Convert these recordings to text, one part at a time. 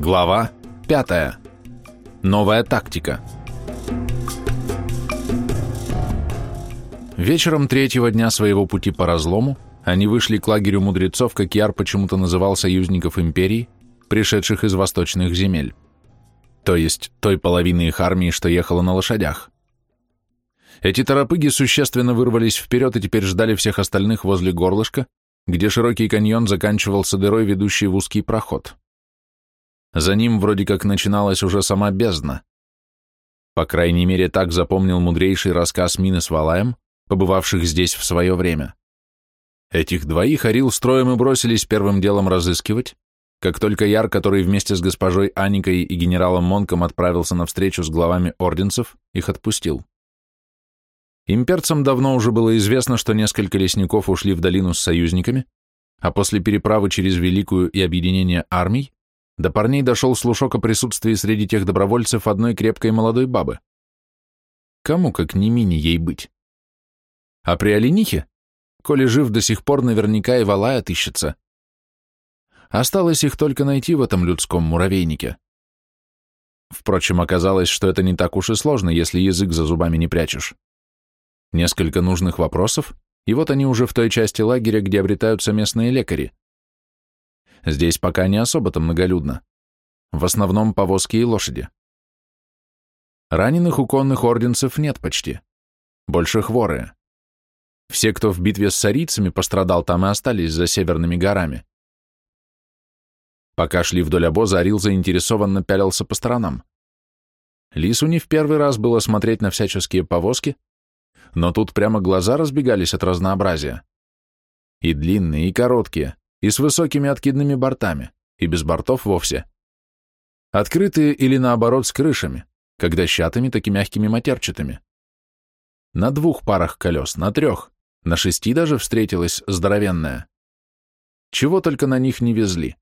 Глава 5. Новая тактика. Вечером третьего дня своего пути по разлому они вышли к лагерю мудрецов, как Яр почему-то называл союзников империи, пришедших из восточных земель, то есть той половины их армии, что ехала на лошадях. Эти торопыги существенно вырвались вперед и теперь ждали всех остальных возле горлышка, где широкий каньон заканчивался дырой, ведущей в узкий проход. За ним вроде как начиналась уже сама бездна. По крайней мере, так запомнил мудрейший рассказ Мины с Валаем, побывавших здесь в свое время. Этих двоих Орил строем и бросились первым делом разыскивать, как только Яр, который вместе с госпожой Аникой и генералом Монком отправился на встречу с главами орденцев, их отпустил. Имперцам давно уже было известно, что несколько лесников ушли в долину с союзниками, а после переправы через Великую и объединения армий до парней дошел слушок о присутствии среди тех добровольцев одной крепкой молодой бабы. Кому, как не мини, ей быть? А при оленихе, коли жив до сих пор, наверняка и валая отыщется. Осталось их только найти в этом людском муравейнике. Впрочем, оказалось, что это не так уж и сложно, если язык за зубами не прячешь. Несколько нужных вопросов, и вот они уже в той части лагеря, где обретаются местные лекари. Здесь пока не особо-то многолюдно. В основном повозки и лошади. Раненых у конных орденцев нет почти. Больше хворые. Все, кто в битве с сарийцами пострадал, там и остались за северными горами. Пока шли вдоль обоза, Арил заинтересованно пялился по сторонам. Лису не в первый раз было смотреть на всяческие повозки, но тут прямо глаза разбегались от разнообразия. И длинные, и короткие, и с высокими откидными бортами, и без бортов вовсе. Открытые или наоборот с крышами, как дощатыми, так и мягкими матерчатыми. На двух парах колес, на трех, на шести даже встретилась здоровенная. Чего только на них не везли.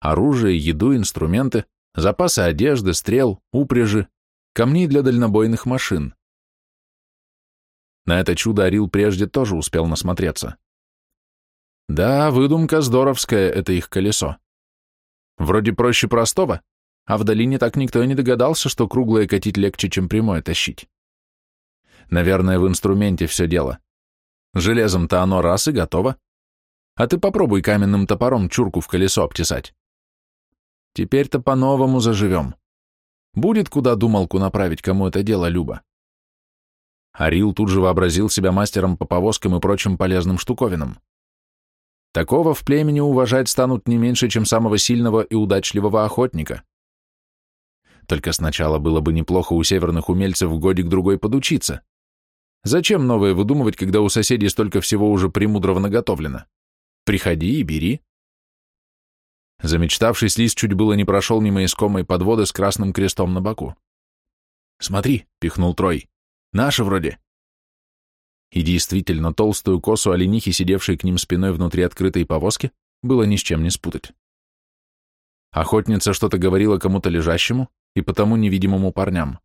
Оружие, еду, инструменты, запасы одежды, стрел, упряжи, камней для дальнобойных машин. На это чудо Орил прежде тоже успел насмотреться. Да, выдумка здоровская, это их колесо. Вроде проще простого, а в долине так никто и не догадался, что круглое катить легче, чем прямое тащить. Наверное, в инструменте все дело. Железом-то оно раз и готово. А ты попробуй каменным топором чурку в колесо обтесать. Теперь-то по-новому заживем. Будет куда думалку направить, кому это дело любо. Арил тут же вообразил себя мастером по повозкам и прочим полезным штуковинам. Такого в племени уважать станут не меньше, чем самого сильного и удачливого охотника. Только сначала было бы неплохо у северных умельцев годик-другой подучиться. Зачем новое выдумывать, когда у соседей столько всего уже премудрово наготовлено? Приходи и бери. Замечтавшись, лис чуть было не прошел мимо искомой подводы с красным крестом на боку. «Смотри», — пихнул Трой, — «наши вроде». И действительно, толстую косу оленихи, сидевшей к ним спиной внутри открытой повозки, было ни с чем не спутать. Охотница что-то говорила кому-то лежащему и потому невидимому парням.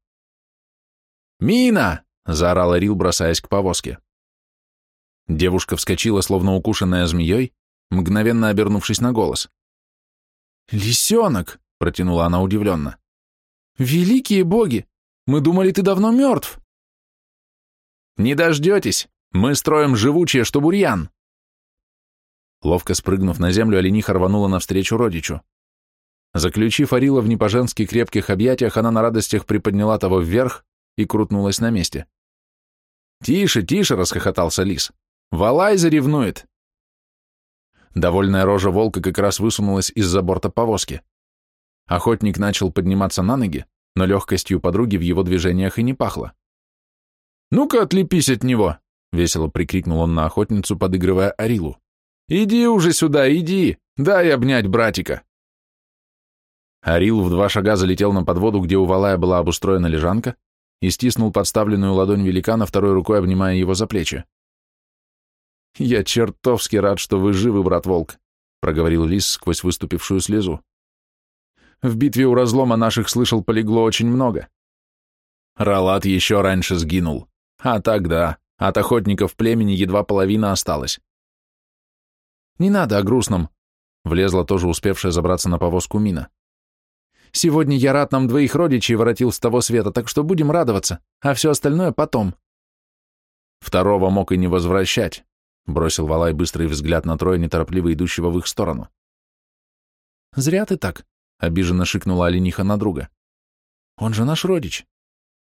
«Мина!» — заорал Рил, бросаясь к повозке. Девушка вскочила, словно укушенная змеей, мгновенно обернувшись на голос. «Лисенок!» — протянула она удивленно. «Великие боги! Мы думали, ты давно мертв!» «Не дождетесь! Мы строим живучее, что бурьян!» Ловко спрыгнув на землю, олениха рванула навстречу родичу. Заключив Арила в не по-женски крепких объятиях, она на радостях приподняла того вверх и крутнулась на месте. «Тише, тише!» — расхохотался лис. «Валай заревнует!» Довольная рожа волка как раз высунулась из-за борта повозки. Охотник начал подниматься на ноги, но легкостью подруги в его движениях и не пахло. «Ну-ка, отлепись от него!» — весело прикрикнул он на охотницу, подыгрывая Арилу. «Иди уже сюда, иди! Дай обнять братика!» Арил в два шага залетел на подводу, где у Валая была обустроена лежанка, и стиснул подставленную ладонь великана, второй рукой обнимая его за плечи. «Я чертовски рад, что вы живы, брат-волк», — проговорил лис сквозь выступившую слезу. «В битве у разлома наших слышал полегло очень много. Ралат еще раньше сгинул. А тогда от охотников племени едва половина осталась. «Не надо о грустном», — влезла тоже успевшая забраться на повозку Мина. Сегодня я рад нам двоих родичей воротил с того света, так что будем радоваться, а все остальное потом. Второго мог и не возвращать, бросил Валай быстрый взгляд на Троя, неторопливо идущего в их сторону. Зря ты так, обиженно шикнула олениха на друга. Он же наш родич.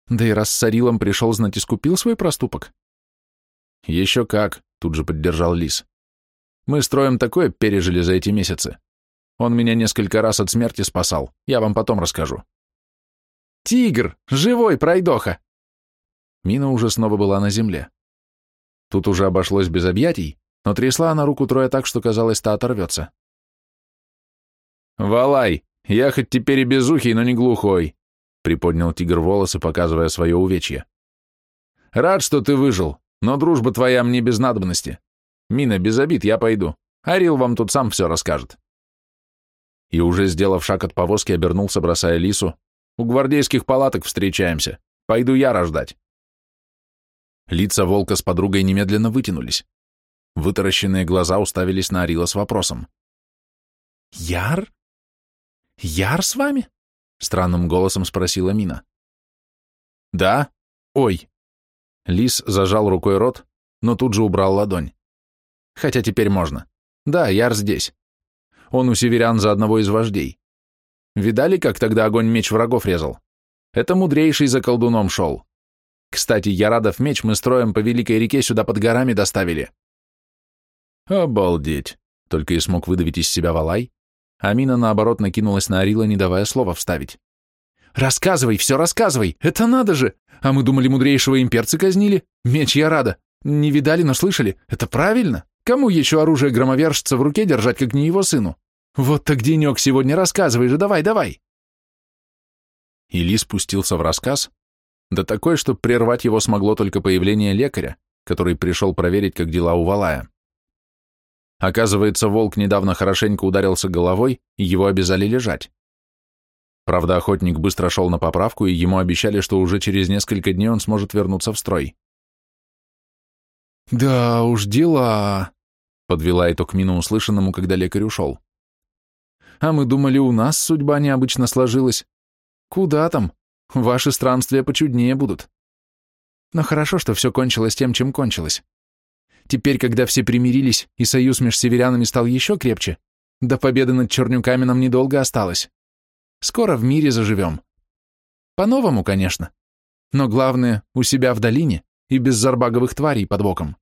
Да и раз с Арилом пришел, знать, искупил свой проступок. Еще как, тут же поддержал Лис. Мы строим такое пережили за эти месяцы. Он меня несколько раз от смерти спасал, я вам потом расскажу. Тигр! Живой, пройдоха! Мина уже снова была на земле. Тут уже обошлось без объятий, но трясла она руку Троя так, что казалось, та оторвется. «Валай, я хоть теперь и безухий, но не глухой», — приподнял тигр волосы, показывая свое увечье. «Рад, что ты выжил, но дружба твоя мне без надобности. Мина, без обид, я пойду. Арил вам тут сам все расскажет». И уже сделав шаг от повозки, обернулся, бросая лису. «У гвардейских палаток встречаемся. Пойду я рождать». Лица волка с подругой немедленно вытянулись. Вытаращенные глаза уставились на Арила с вопросом. «Яр? Яр с вами?» — странным голосом спросила Мина. «Да? Ой!» Лис зажал рукой рот, но тут же убрал ладонь. «Хотя теперь можно. Да, Яр здесь. Он у северян за одного из вождей. Видали, как тогда огонь меч врагов резал? Это мудрейший за колдуном шел. Кстати, Ярадов меч мы строим по Великой реке сюда под горами доставили». «Обалдеть!» — только и смог выдавить из себя Валай, Амина, наоборот, накинулась на Арила, не давая слова вставить. «Рассказывай, все рассказывай! Это надо же! А мы думали, мудрейшего имперцы казнили? Меч я рада! Не видали, но слышали? Это правильно? Кому еще оружие громовержца в руке держать, как не его сыну? Вот так денек сегодня, рассказывай же, давай, давай!» Или спустился в рассказ, да такой, что прервать его смогло только появление лекаря, который пришел проверить, как дела у Валая. Оказывается, волк недавно хорошенько ударился головой, и его обязали лежать. Правда, охотник быстро шел на поправку, и ему обещали, что уже через несколько дней он сможет вернуться в строй. «Да уж дела», — подвела итог Мина услышанному, когда лекарь ушел. «А мы думали, у нас судьба необычно сложилась. Куда там? Ваши странствия почуднее будут. Но хорошо, что все кончилось тем, чем кончилось. Теперь, когда все примирились, и союз между северянами стал еще крепче, до победы над Чернюками нам недолго осталось. Скоро в мире заживем. По-новому, конечно. Но главное, у себя в долине и без зарбаговых тварей под боком.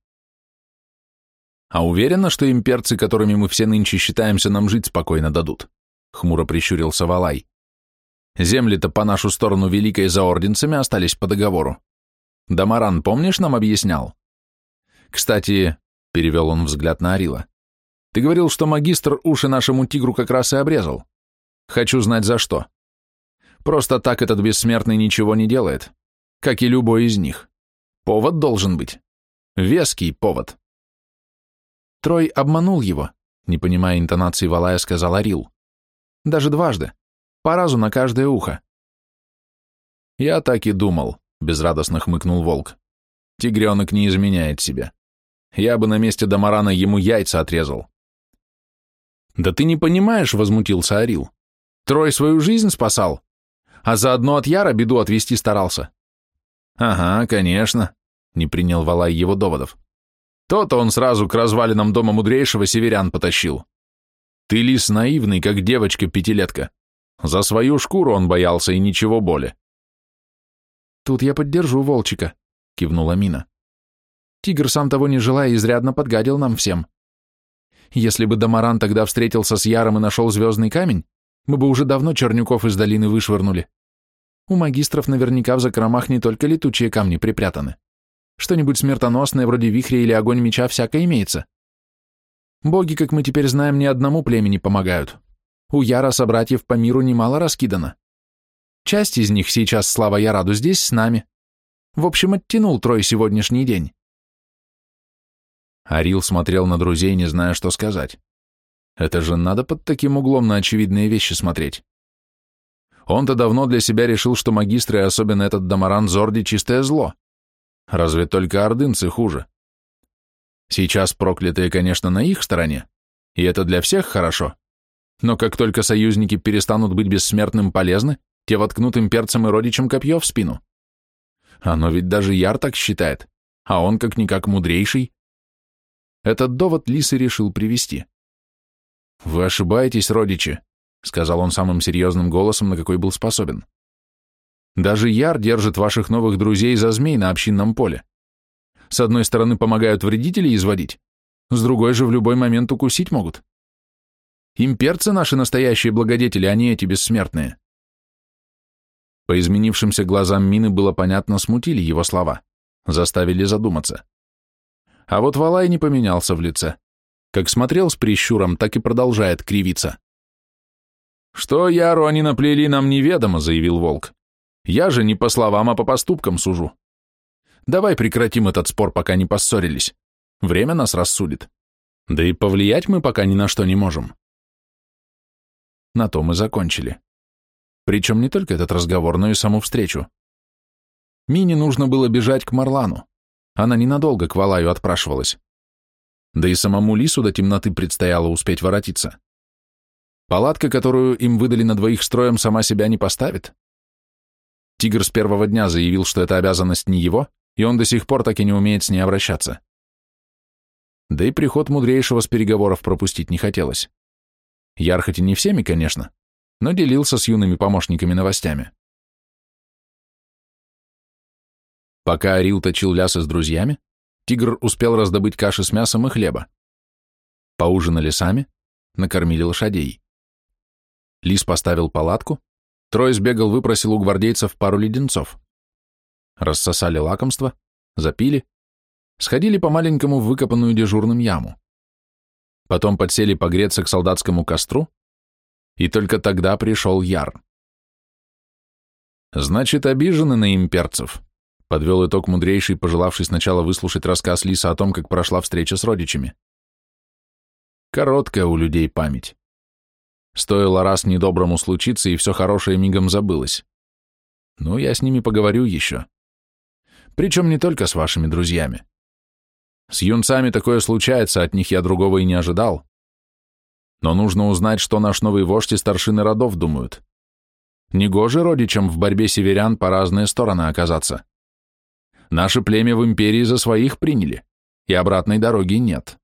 А уверена, что имперцы, которыми мы все нынче считаемся, нам жить спокойно дадут? Хмуро прищурился Валай. Земли-то по нашу сторону Великой за орденцами остались по договору. Дамаран, помнишь, нам объяснял? Кстати, перевел он взгляд на Арила, ты говорил, что магистр уши нашему тигру как раз и обрезал. Хочу знать, за что. Просто так этот бессмертный ничего не делает, как и любой из них. Повод должен быть. Веский повод. Трой обманул его, не понимая интонации Валая, сказал Арил. Даже дважды. По разу на каждое ухо. Я так и думал, безрадостно хмыкнул волк. Тигренок не изменяет себя. Я бы на месте Дамарана ему яйца отрезал. Да ты не понимаешь, возмутился Арил. Трой свою жизнь спасал, а заодно от Яра беду отвести старался. Ага, конечно, не принял Валай его доводов. То-то он сразу к развалинам дома мудрейшего северян потащил. Ты лис наивный, как девочка-пятилетка. За свою шкуру он боялся и ничего более. Тут я поддержу Волчика, кивнула Мина. Тигр, сам того не желая, изрядно подгадил нам всем. Если бы Дамаран тогда встретился с Яром и нашел звездный камень, мы бы уже давно Чернюков из долины вышвырнули. У магистров наверняка в закромах не только летучие камни припрятаны. Что-нибудь смертоносное, вроде вихря или огонь меча, всякое имеется. Боги, как мы теперь знаем, ни одному племени помогают. У Яра собратьев по миру немало раскидано. Часть из них сейчас, слава Яраду, здесь с нами. В общем, оттянул Трой сегодняшний день. Арил смотрел на друзей, не зная, что сказать. Это же надо под таким углом на очевидные вещи смотреть. Он-то давно для себя решил, что магистры, особенно этот Дамаран Зорди, чистое зло. Разве только ордынцы хуже? Сейчас проклятые, конечно, на их стороне, и это для всех хорошо. Но как только союзники перестанут быть бессмертным полезны, те воткнут имперцам и родичам копье в спину. Оно ведь даже Яр так считает, а он как-никак мудрейший. Этот довод Лисы решил привести. «Вы ошибаетесь, родичи», — сказал он самым серьезным голосом, на какой был способен. «Даже Яр держит ваших новых друзей за змей на общинном поле. С одной стороны помогают вредителей изводить, с другой же в любой момент укусить могут. Имперцы наши настоящие благодетели, а не эти бессмертные». По изменившимся глазам Мины было понятно, смутили его слова, заставили задуматься. А вот Валай не поменялся в лице. Как смотрел с прищуром, так и продолжает кривиться. «Что Яру они наплели, нам неведомо», — заявил Волк. «Я же не по словам, а по поступкам сужу. Давай прекратим этот спор, пока не поссорились. Время нас рассудит. Да и повлиять мы пока ни на что не можем». На то мы закончили. Причем не только этот разговор, но и саму встречу. Мине нужно было бежать к Марлану. Она ненадолго к Валаю отпрашивалась. Да и самому Лису до темноты предстояло успеть воротиться. Палатка, которую им выдали на двоих строем, сама себя не поставит. Тигр с первого дня заявил, что эта обязанность не его, и он до сих пор так и не умеет с ней обращаться. Да и приход мудрейшего с переговоров пропустить не хотелось. Яр хоть и не всеми, конечно, но делился с юными помощниками новостями. Пока Арил точил лясы с друзьями, Тигр успел раздобыть каши с мясом и хлеба. Поужинали сами, накормили лошадей. Лис поставил палатку, Трой сбегал, выпросил у гвардейцев пару леденцов. Рассосали лакомство, запили, сходили по-маленькому в выкопанную дежурным яму. Потом подсели погреться к солдатскому костру, и только тогда пришел Яр. Значит, обижены на имперцев, Подвел итог мудрейший, пожелавший сначала выслушать рассказ Лиса о том, как прошла встреча с родичами. Короткая у людей память. Стоило раз недоброму случиться, и все хорошее мигом забылось. Ну, я с ними поговорю еще. Причем не только с вашими друзьями. С юнцами такое случается, от них я другого и не ожидал. Но нужно узнать, что наш новый вождь и старшины родов думают. Негоже родичам в борьбе северян по разные стороны оказаться. Наше племя в империи за своих приняли, и обратной дороги нет.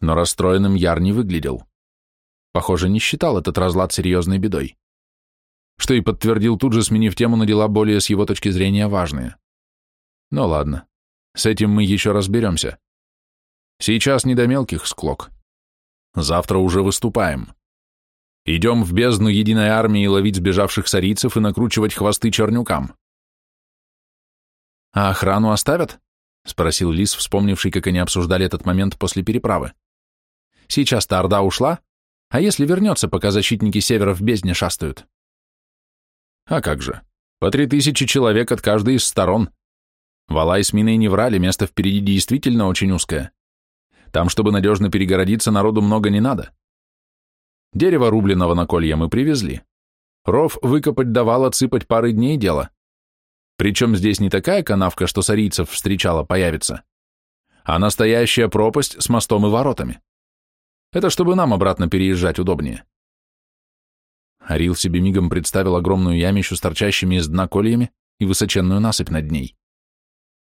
Но расстроенным Яр не выглядел. Похоже, не считал этот разлад серьезной бедой. Что и подтвердил тут же, сменив тему на дела более с его точки зрения важные. Ну ладно, с этим мы еще разберемся. Сейчас не до мелких склок. Завтра уже выступаем. Идем в бездну единой армии ловить сбежавших сарийцев и накручивать хвосты чернюкам. «А охрану оставят?» — спросил Лис, вспомнивший, как они обсуждали этот момент после переправы. «Сейчас-то Орда ушла, а если вернется, пока защитники Севера в бездне шастают?» «А как же, по три тысячи человек от каждой из сторон. Валай с Миной не врали, место впереди действительно очень узкое. Там, чтобы надежно перегородиться, народу много не надо. Дерево рубленого на колья мы привезли. Ров выкопать давал, отсыпать пары дней дело. Причем здесь не такая канавка, что сарийцев встречала, появится, а настоящая пропасть с мостом и воротами. Это чтобы нам обратно переезжать удобнее. Арил себе мигом представил огромную ямищу с торчащими из дна кольями и высоченную насыпь над ней.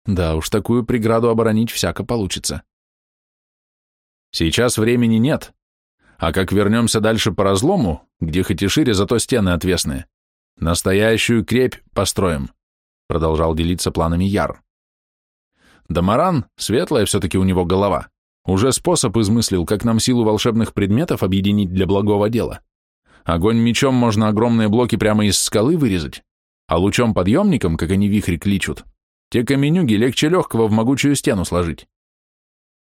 Да уж, такую преграду оборонить всяко получится. Сейчас времени нет, а как вернемся дальше по разлому, где хоть и шире, зато стены отвесные, настоящую крепь построим продолжал делиться планами Яр. Дамаран, светлая все-таки у него голова, уже способ измыслил, как нам силу волшебных предметов объединить для благого дела. Огонь мечом можно огромные блоки прямо из скалы вырезать, а лучом-подъемником, как они вихри кличут, те каменюги легче легкого в могучую стену сложить.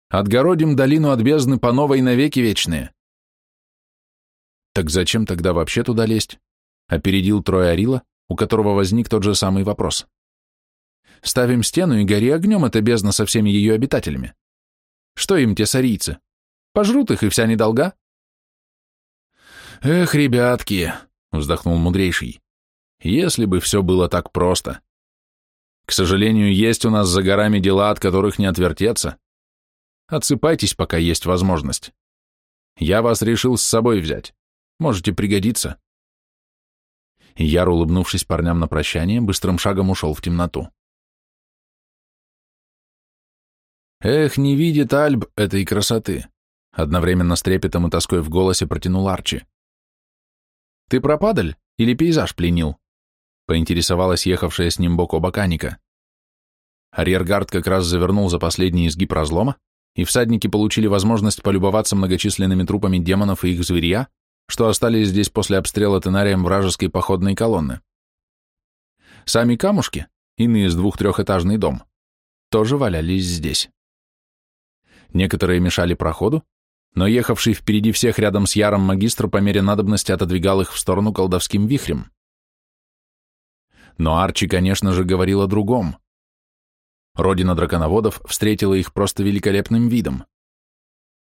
Отгородим долину от бездны по новой навеки вечные. Так зачем тогда вообще туда лезть? Опередил Трой Арила, у которого возник тот же самый вопрос. Ставим стену и гори огнем эта бездна со всеми ее обитателями. Что им те сарийцы? Пожрут их, и вся недолга? Эх, ребятки, вздохнул мудрейший, если бы все было так просто. К сожалению, есть у нас за горами дела, от которых не отвертеться. Отсыпайтесь, пока есть возможность. Я вас решил с собой взять. Можете пригодиться. Яр, улыбнувшись парням на прощание, быстрым шагом ушел в темноту. Эх, не видит Альб этой красоты. Одновременно с трепетом и тоской в голосе протянул Арчи. Ты пропадаль или пейзаж пленил? Поинтересовалась ехавшая с ним бок о бок Аника. Арьергард как раз завернул за последний изгиб разлома, и всадники получили возможность полюбоваться многочисленными трупами демонов и их зверья, что остались здесь после обстрела тенарием вражеской походной колонны. Сами камушки, иные с двух-трехэтажный дом, тоже валялись здесь. Некоторые мешали проходу, но ехавший впереди всех рядом с Яром магистр по мере надобности отодвигал их в сторону колдовским вихрем. Но Арчи, конечно же, говорил о другом. Родина драконоводов встретила их просто великолепным видом.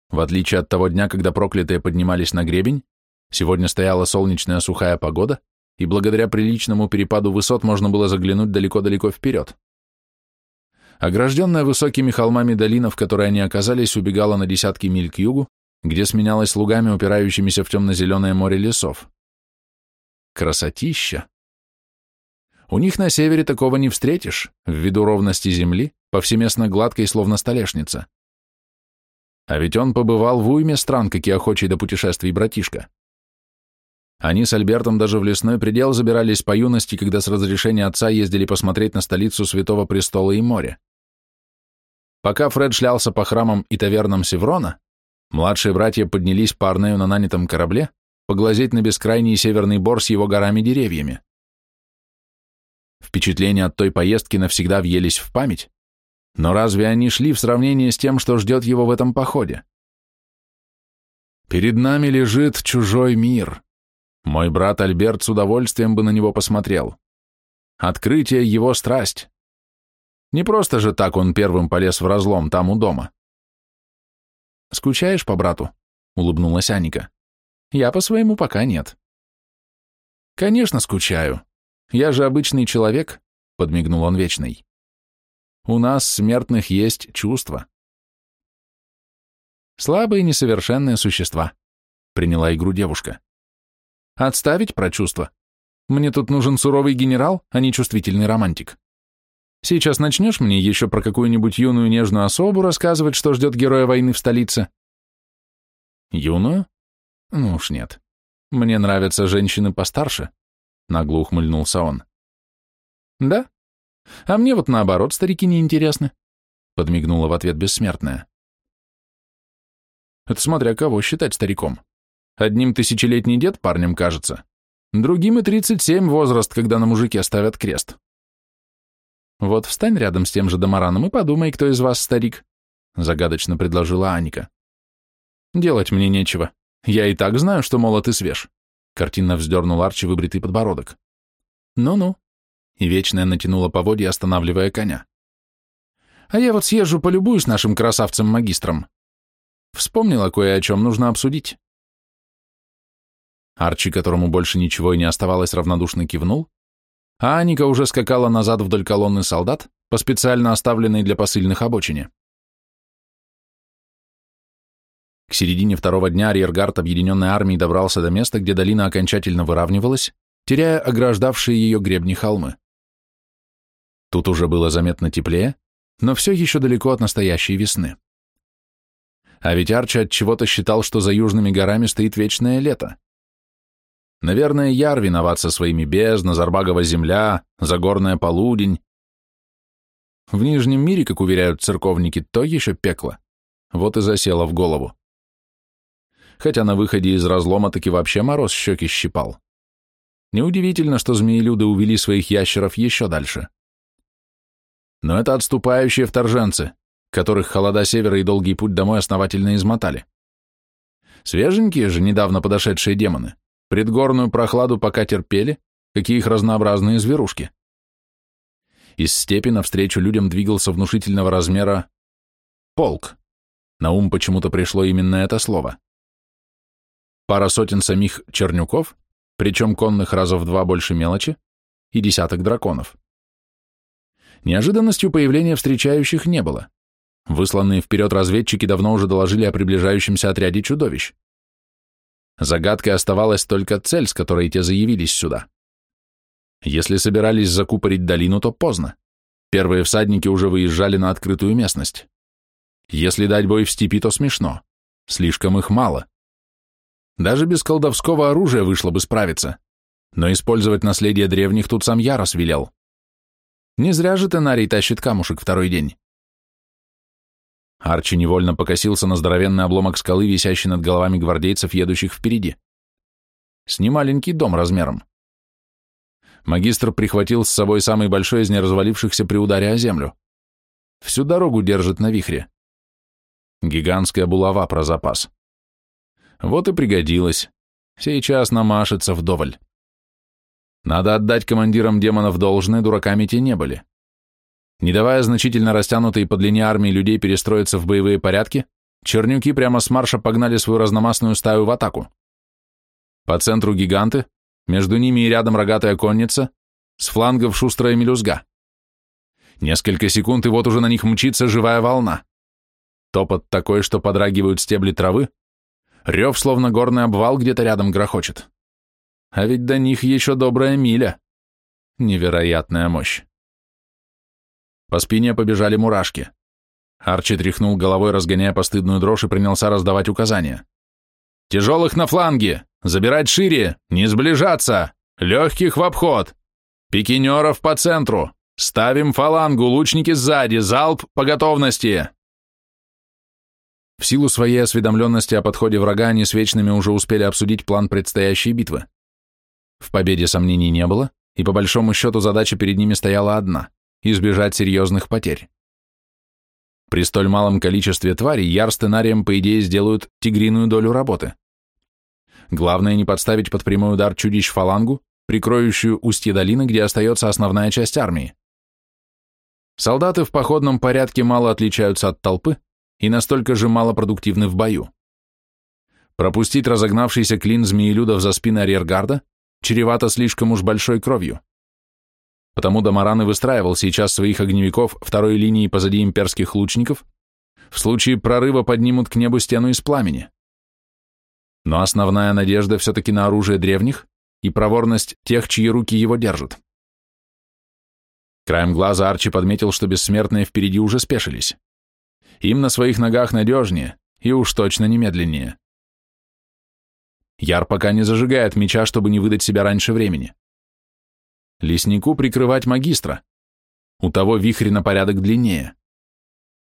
В отличие от того дня, когда проклятые поднимались на гребень, сегодня стояла солнечная сухая погода, и благодаря приличному перепаду высот можно было заглянуть далеко-далеко вперед. Огражденная высокими холмами долина, в которой они оказались, убегала на десятки миль к югу, где сменялась лугами, упирающимися в темно-зеленое море лесов. Красотища! У них на севере такого не встретишь, ввиду ровности земли, повсеместно гладкой, словно столешница. А ведь он побывал в уйме стран, как и охочий до путешествий братишка. Они с Альбертом даже в лесной предел забирались по юности, когда с разрешения отца ездили посмотреть на столицу Святого Престола и моря. Пока Фред шлялся по храмам и тавернам Севрона, младшие братья поднялись парною на нанятом корабле поглазеть на бескрайний северный бор с его горами-деревьями. Впечатления от той поездки навсегда въелись в память, но разве они шли в сравнении с тем, что ждет его в этом походе? Перед нами лежит чужой мир. Мой брат Альберт с удовольствием бы на него посмотрел. Открытие — его страсть. Не просто же так он первым полез в разлом там у дома. «Скучаешь по брату?» — улыбнулась Аника. «Я по-своему пока нет». «Конечно, скучаю. Я же обычный человек, подмигнул он вечный. У нас, смертных, есть чувства. Слабые несовершенные существа, приняла игру девушка. Отставить про чувства. Мне тут нужен суровый генерал, а не чувствительный романтик. Сейчас начнешь мне еще про какую-нибудь юную нежную особу рассказывать, что ждет героя войны в столице? Юную? Ну уж нет. Мне нравятся женщины постарше, нагло ухмыльнулся он. Да? А мне вот наоборот, старики не интересны, подмигнула в ответ бессмертная. Это смотря кого считать стариком. Одним тысячелетний дед парнем кажется, другим и тридцать семь возраст, когда на мужике ставят крест. Вот встань рядом с тем же Домараном и подумай, кто из вас старик, загадочно предложила Аника. Делать мне нечего. Я и так знаю, что молод и свеж. Картинно вздернул Арчи выбритый подбородок. «Ну-ну». И Вечная натянула поводья, останавливая коня. «А я вот съезжу полюбуюсь нашим красавцем-магистром. Вспомнила кое о чем нужно обсудить». Арчи, которому больше ничего и не оставалось, равнодушно кивнул, а Аника уже скакала назад вдоль колонны солдат, по специально оставленной для посыльных обочине. К середине второго дня арьергард объединенной армии добрался до места, где долина окончательно выравнивалась, теряя ограждавшие ее гребни холмы. Тут уже было заметно теплее, но все еще далеко от настоящей весны. А ведь Арчи от чего-то считал, что за южными горами стоит вечное лето. Наверное, Яр виноват со своими бездна, Зарбагова земля, Загорная полудень. В Нижнем мире, как уверяют церковники, то еще пекло. Вот и засело в голову хотя на выходе из разлома таки вообще мороз щеки щипал. Неудивительно, что змеелюды увели своих ящеров еще дальше. Но это отступающие вторженцы, которых холода севера и долгий путь домой основательно измотали. Свеженькие же, недавно подошедшие демоны, предгорную прохладу пока терпели, какие их разнообразные зверушки. Из степи навстречу людям двигался внушительного размера полк. На ум почему-то пришло именно это слово пара сотен самих чернюков, причем конных раза в два больше мелочи, и десяток драконов. Неожиданностью появления встречающих не было. Высланные вперед разведчики давно уже доложили о приближающемся отряде чудовищ, Загадкой оставалась только цель, с которой те заявились сюда. Если собирались закупорить долину, то поздно. Первые всадники уже выезжали на открытую местность. Если дать бой в степи, то смешно. Слишком их мало. Даже без колдовского оружия вышло бы справиться. Но использовать наследие древних тут сам Ярос велел. Не зря же Тенарий тащит камушек второй день. Арчи невольно покосился на здоровенный обломок скалы, висящий над головами гвардейцев, едущих впереди. С немаленький дом размером. Магистр прихватил с собой самый большой из неразвалившихся при ударе о землю. Всю дорогу держит на вихре. Гигантская булава про запас. Вот и пригодилась. Сейчас намашется вдоволь. Надо отдать командирам демонов должное, дураками те не были. Не давая значительно растянутой по длине армии людей перестроиться в боевые порядки, чернюки прямо с марша погнали свою разномастную стаю в атаку. По центру гиганты, между ними и рядом рогатая конница, с флангов шустрая мелюзга. Несколько секунд, и вот уже на них мчится живая волна. Топот такой, что подрагивают стебли травы, рев, словно горный обвал, где-то рядом грохочет. А ведь до них еще добрая миля. Невероятная мощь. По спине побежали мурашки. Арчи тряхнул головой, разгоняя постыдную дрожь, и принялся раздавать указания. «Тяжелых на фланге! Забирать шире! Не сближаться! Легких в обход! Пикинеров по центру! Ставим фалангу, лучники сзади! Залп по готовности!» В силу своей осведомленности о подходе врага они с Вечными уже успели обсудить план предстоящей битвы. В победе сомнений не было, и по большому счету задача перед ними стояла одна избежать серьезных потерь. При столь малом количестве тварей Яр с Тенарием, по идее, сделают тигриную долю работы. Главное не подставить под прямой удар чудищ фалангу, прикроющую устье долины, где остается основная часть армии. Солдаты в походном порядке мало отличаются от толпы и настолько же мало продуктивны в бою. Пропустить разогнавшийся клин змеелюдов за спины арьергарда чревато слишком уж большой кровью. Потому Дамаран и выстраивал сейчас своих огневиков второй линии позади имперских лучников, в случае прорыва поднимут к небу стену из пламени. Но основная надежда все-таки на оружие древних и проворность тех, чьи руки его держат. Краем глаза Арчи подметил, что бессмертные впереди уже спешились. Им на своих ногах надежнее и уж точно немедленнее. Яр пока не зажигает меча, чтобы не выдать себя раньше времени. Леснику прикрывать магистра. У того вихрь на порядок длиннее.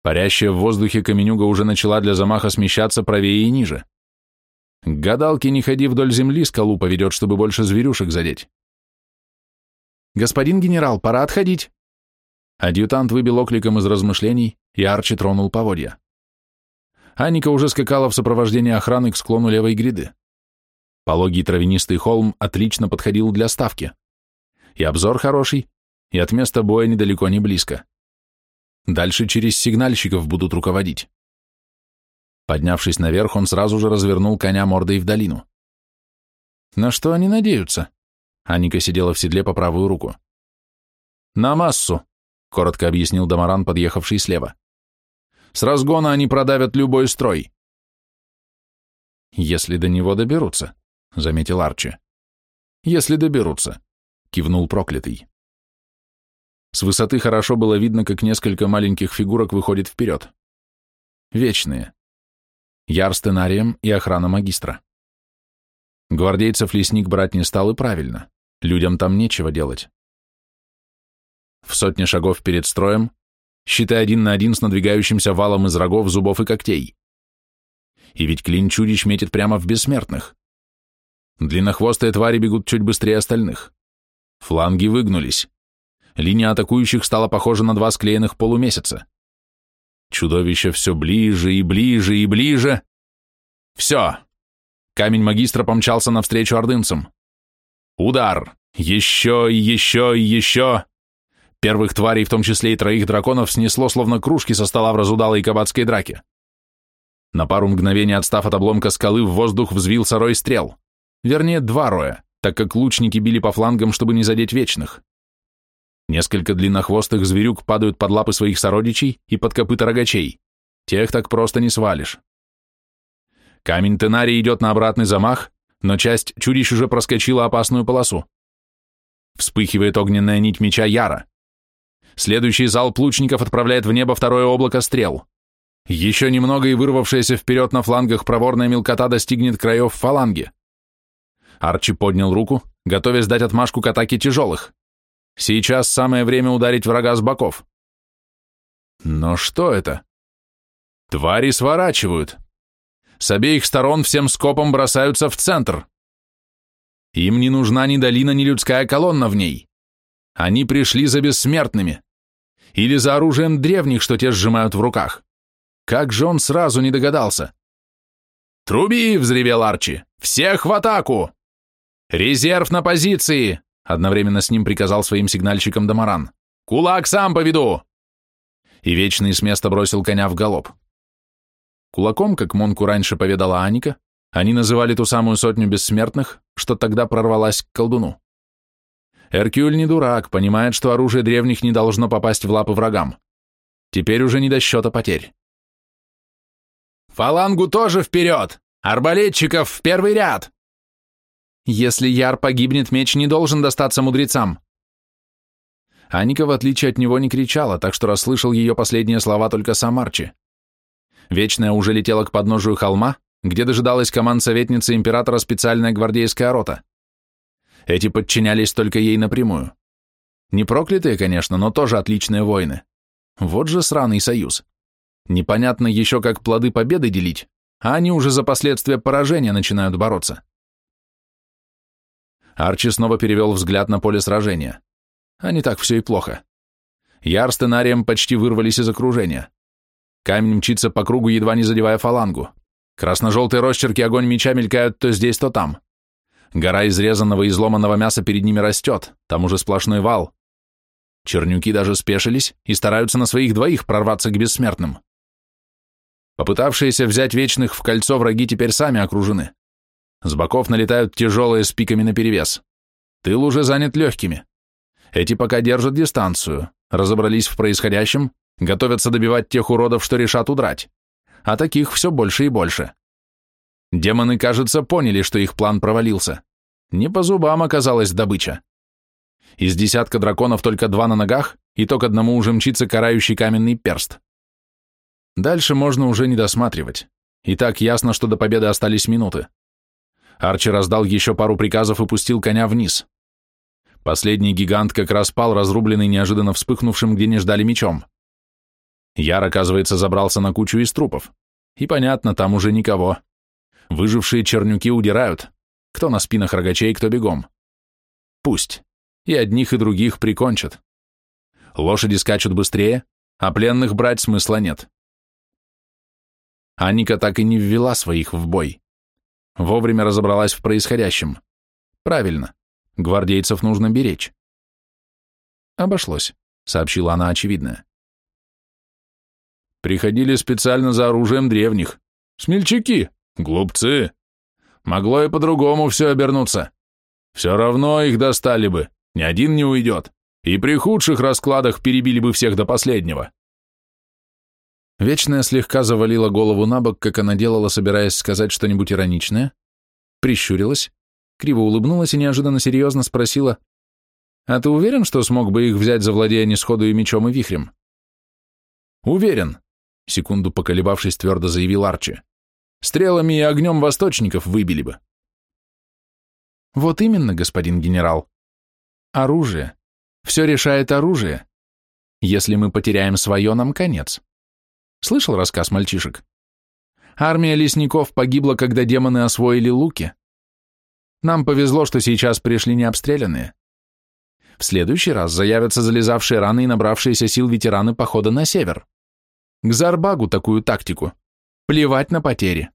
Парящая в воздухе каменюга уже начала для замаха смещаться правее и ниже. К гадалке не ходи вдоль земли, скалу поведет, чтобы больше зверюшек задеть. «Господин генерал, пора отходить!» Адъютант выбил окликом из размышлений, и Арчи тронул поводья. Аника уже скакала в сопровождении охраны к склону левой гряды. Пологий травянистый холм отлично подходил для ставки. И обзор хороший, и от места боя недалеко не близко. Дальше через сигнальщиков будут руководить. Поднявшись наверх, он сразу же развернул коня мордой в долину. На что они надеются? Аника сидела в седле по правую руку. На массу, коротко объяснил Дамаран, подъехавший слева. С разгона они продавят любой строй. Если до него доберутся, заметил Арчи. Если доберутся кивнул проклятый. С высоты хорошо было видно, как несколько маленьких фигурок выходит вперед. Вечные. Яр с и охрана магистра. Гвардейцев лесник брать не стал и правильно. Людям там нечего делать. В сотне шагов перед строем, считай один на один с надвигающимся валом из рогов, зубов и когтей. И ведь клин чудищ метит прямо в бессмертных. Длиннохвостые твари бегут чуть быстрее остальных. Фланги выгнулись. Линия атакующих стала похожа на два склеенных полумесяца. Чудовище все ближе и ближе и ближе. Все. Камень магистра помчался навстречу ордынцам. Удар. Еще и еще и еще. Первых тварей, в том числе и троих драконов, снесло словно кружки со стола в разудалой кабацкой драке. На пару мгновений отстав от обломка скалы, в воздух взвился рой стрел. Вернее, два роя так как лучники били по флангам, чтобы не задеть вечных. Несколько длиннохвостых зверюк падают под лапы своих сородичей и под копыта рогачей. Тех так просто не свалишь. Камень Тенари идет на обратный замах, но часть чудищ уже проскочила опасную полосу. Вспыхивает огненная нить меча Яра. Следующий зал плучников отправляет в небо второе облако стрел. Еще немного и вырвавшаяся вперед на флангах проворная мелкота достигнет краев фаланги. Арчи поднял руку, готовясь дать отмашку к атаке тяжелых. Сейчас самое время ударить врага с боков. Но что это? Твари сворачивают. С обеих сторон всем скопом бросаются в центр. Им не нужна ни долина, ни людская колонна в ней. Они пришли за бессмертными. Или за оружием древних, что те сжимают в руках. Как же он сразу не догадался? «Труби!» — взревел Арчи. «Всех в атаку!» «Резерв на позиции!» — одновременно с ним приказал своим сигнальщикам Дамаран. «Кулак сам поведу!» И Вечный с места бросил коня в галоп. Кулаком, как Монку раньше поведала Аника, они называли ту самую сотню бессмертных, что тогда прорвалась к колдуну. Эркюль не дурак, понимает, что оружие древних не должно попасть в лапы врагам. Теперь уже не до счета потерь. «Фалангу тоже вперед! Арбалетчиков в первый ряд!» «Если Яр погибнет, меч не должен достаться мудрецам!» Аника, в отличие от него, не кричала, так что расслышал ее последние слова только сам Арчи. Вечная уже летела к подножию холма, где дожидалась команд советницы императора специальная гвардейская рота. Эти подчинялись только ей напрямую. Не проклятые, конечно, но тоже отличные воины. Вот же сраный союз. Непонятно еще, как плоды победы делить, а они уже за последствия поражения начинают бороться. Арчи снова перевел взгляд на поле сражения. А не так все и плохо. Яр с Тенарием почти вырвались из окружения. Камень мчится по кругу, едва не задевая фалангу. Красно-желтые росчерки огонь меча мелькают то здесь, то там. Гора изрезанного и изломанного мяса перед ними растет, там уже сплошной вал. Чернюки даже спешились и стараются на своих двоих прорваться к бессмертным. Попытавшиеся взять вечных в кольцо враги теперь сами окружены. С боков налетают тяжелые с пиками наперевес. Тыл уже занят легкими. Эти пока держат дистанцию, разобрались в происходящем, готовятся добивать тех уродов, что решат удрать. А таких все больше и больше. Демоны, кажется, поняли, что их план провалился. Не по зубам оказалась добыча. Из десятка драконов только два на ногах, и то к одному уже мчится карающий каменный перст. Дальше можно уже не досматривать. И так ясно, что до победы остались минуты. Арчи раздал еще пару приказов и пустил коня вниз. Последний гигант как раз пал, разрубленный неожиданно вспыхнувшим, где не ждали мечом. Яр, оказывается, забрался на кучу из трупов. И понятно, там уже никого. Выжившие чернюки удирают. Кто на спинах рогачей, кто бегом. Пусть. И одних, и других прикончат. Лошади скачут быстрее, а пленных брать смысла нет. Аника так и не ввела своих в бой. Вовремя разобралась в происходящем. Правильно. Гвардейцев нужно беречь. Обошлось, сообщила она очевидное. Приходили специально за оружием древних. Смельчаки, глупцы. Могло и по-другому все обернуться. Все равно их достали бы, ни один не уйдет. И при худших раскладах перебили бы всех до последнего. Вечная слегка завалила голову на бок, как она делала, собираясь сказать что-нибудь ироничное, прищурилась, криво улыбнулась и неожиданно серьезно спросила, «А ты уверен, что смог бы их взять за владение сходу и мечом, и вихрем?» «Уверен», — секунду поколебавшись, твердо заявил Арчи. «Стрелами и огнем восточников выбили бы». «Вот именно, господин генерал. Оружие. Все решает оружие. Если мы потеряем свое, нам конец». Слышал рассказ мальчишек? Армия лесников погибла, когда демоны освоили луки. Нам повезло, что сейчас пришли необстрелянные. В следующий раз заявятся залезавшие раны и набравшиеся сил ветераны похода на север. К Зарбагу такую тактику. Плевать на потери.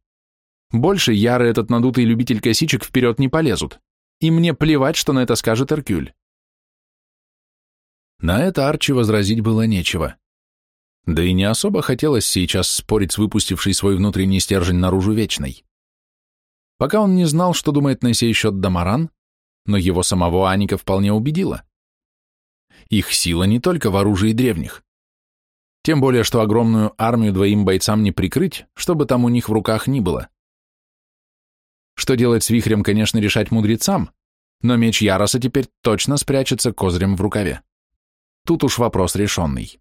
Больше яры этот надутый любитель косичек вперед не полезут. И мне плевать, что на это скажет Эркюль. На это Арчи возразить было нечего. Да и не особо хотелось сейчас спорить с выпустившей свой внутренний стержень наружу вечной. Пока он не знал, что думает на сей счет Дамаран, но его самого Аника вполне убедила. Их сила не только в оружии древних. Тем более, что огромную армию двоим бойцам не прикрыть, чтобы там у них в руках ни было. Что делать с вихрем, конечно, решать мудрецам, но меч Яроса теперь точно спрячется козырем в рукаве. Тут уж вопрос решенный.